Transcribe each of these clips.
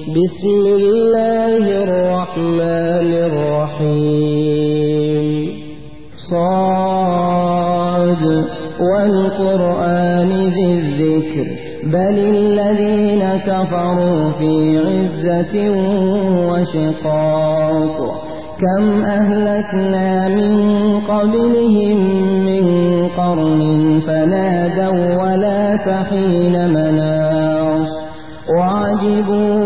بسم الله الرحمن الرحيم. صاد. والقرآن ذي الذكر. بل الذين كفروا في عزة وشقاق. كم أهلكنا من قبلهم من قرن فنادوا ولا تحين مناص. وعجبوا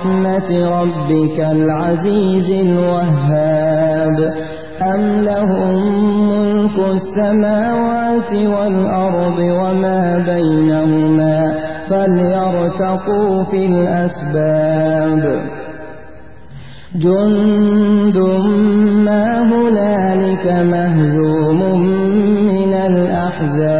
رحمة ربك العزيز الوهاب. أم لهم ملك السماوات والأرض وما بينهما فليرتقوا في الأسباب. جند ما هنالك مهزوم من الأحزاب.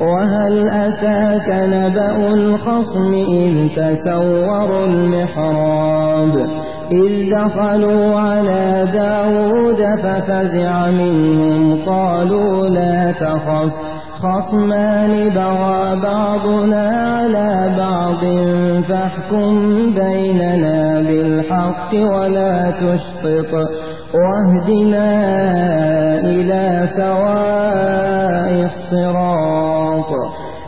وهل أتاك نبأ الخصم إذ تسوروا المحراب إذ دخلوا على داود ففزع منهم قالوا لا تخف خصمان بغى بعضنا على بعض فاحكم بيننا بالحق ولا تشطط واهدنا إلى سواء الصراط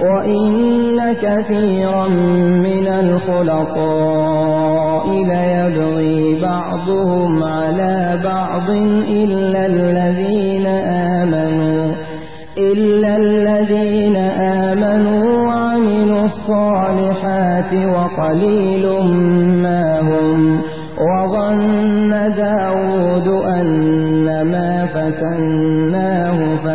وإن كثيرا من الخلقاء ليبغي بعضهم على بعض إلا الذين آمنوا إلا الذين آمنوا وعملوا الصالحات وقليل ما هم وظن داود أنما فتناه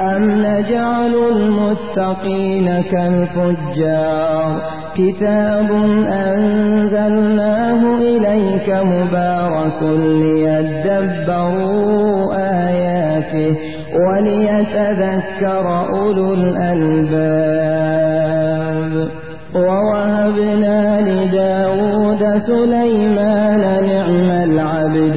أم نجعل المتقين كالفجار كتاب أنزلناه إليك مبارك ليدبروا آياته وليتذكر أولو الألباب ووهبنا لداود سليمان نعم العبد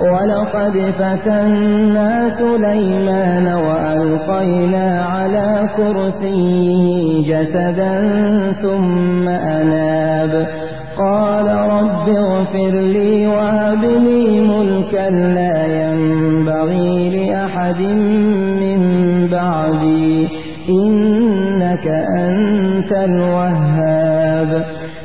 ولقد فتنا سليمان وألقينا على كرسيه جسدا ثم أناب. قال رب اغفر لي وهب لي ملكا لا ينبغي لأحد من بعدي. إنك أنت الوهاب.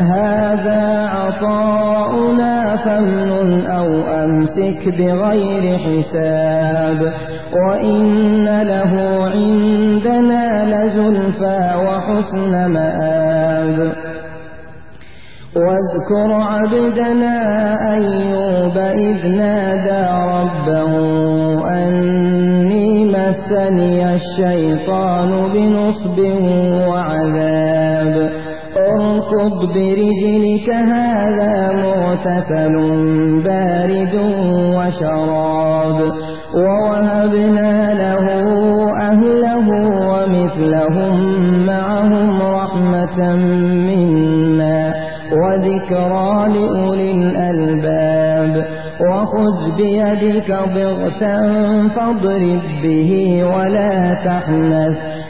هذا عطاؤنا فمن أو أمسك بغير حساب وإن له عندنا لزلفى وحسن مآب. واذكر عبدنا أيوب إذ نادى ربه أني مسني الشيطان بنصب وعذاب. اركض برجلك هذا مغتسل بارد وشراب ووهبنا له أهله ومثلهم معهم رحمة منا وذكرى لأولي الألباب وخذ بيدك ضغثا فاضرب به ولا تحنث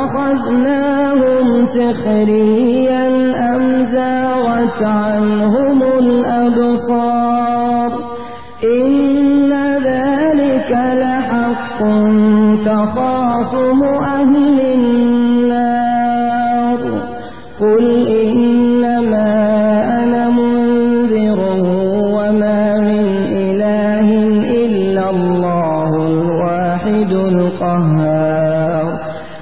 أتخذناهم سخريا أم زاغت عنهم الأبصار إن ذلك لحق تخاصم أهل النار قل إنما أنا منذر وما من إله إلا الله الواحد القهار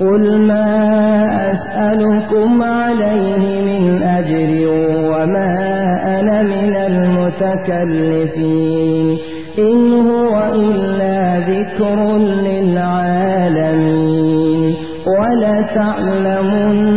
قل ما أسألكم عليه من أجر وما أنا من المتكلفين إن هو إلا ذكر للعالمين ولتعلمن